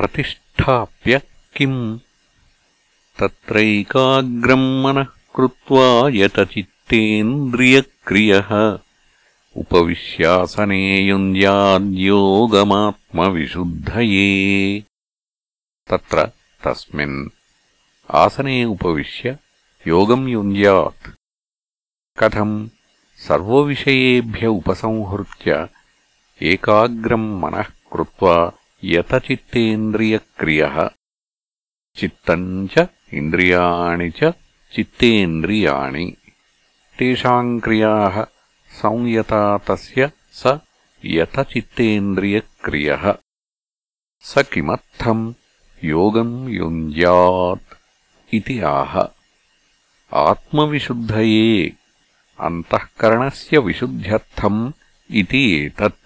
प्रतिष्ठाप्य किम्? तत्रैकाग्रम् मनः कृत्वा यतचित्तेन्द्रियक्रियः। उपविश्यासने युञ्ज्याद्योगमात्मविशुद्धये तत्र तस्मिन् आसने उपविश्य योगम् युञ्ज्यात् कथम् सर्वविषयेभ्य उपसंहृत्य एकाग्रम् मनः कृत्वा यतचित्तेन्द्रियक्रियः चित्तम् च इन्द्रियाणि च चित्तेन्द्रियाणि। तेषाम् क्रियाः संयता तस्य स यतचित्तेन्द्रियक्रियः स किमर्थम् योगम् युञ्ज्यात् इति आह। आत्मविशुद्धये अन्तःकरणस्य विशुद्ध्यर्थम् इति एतत्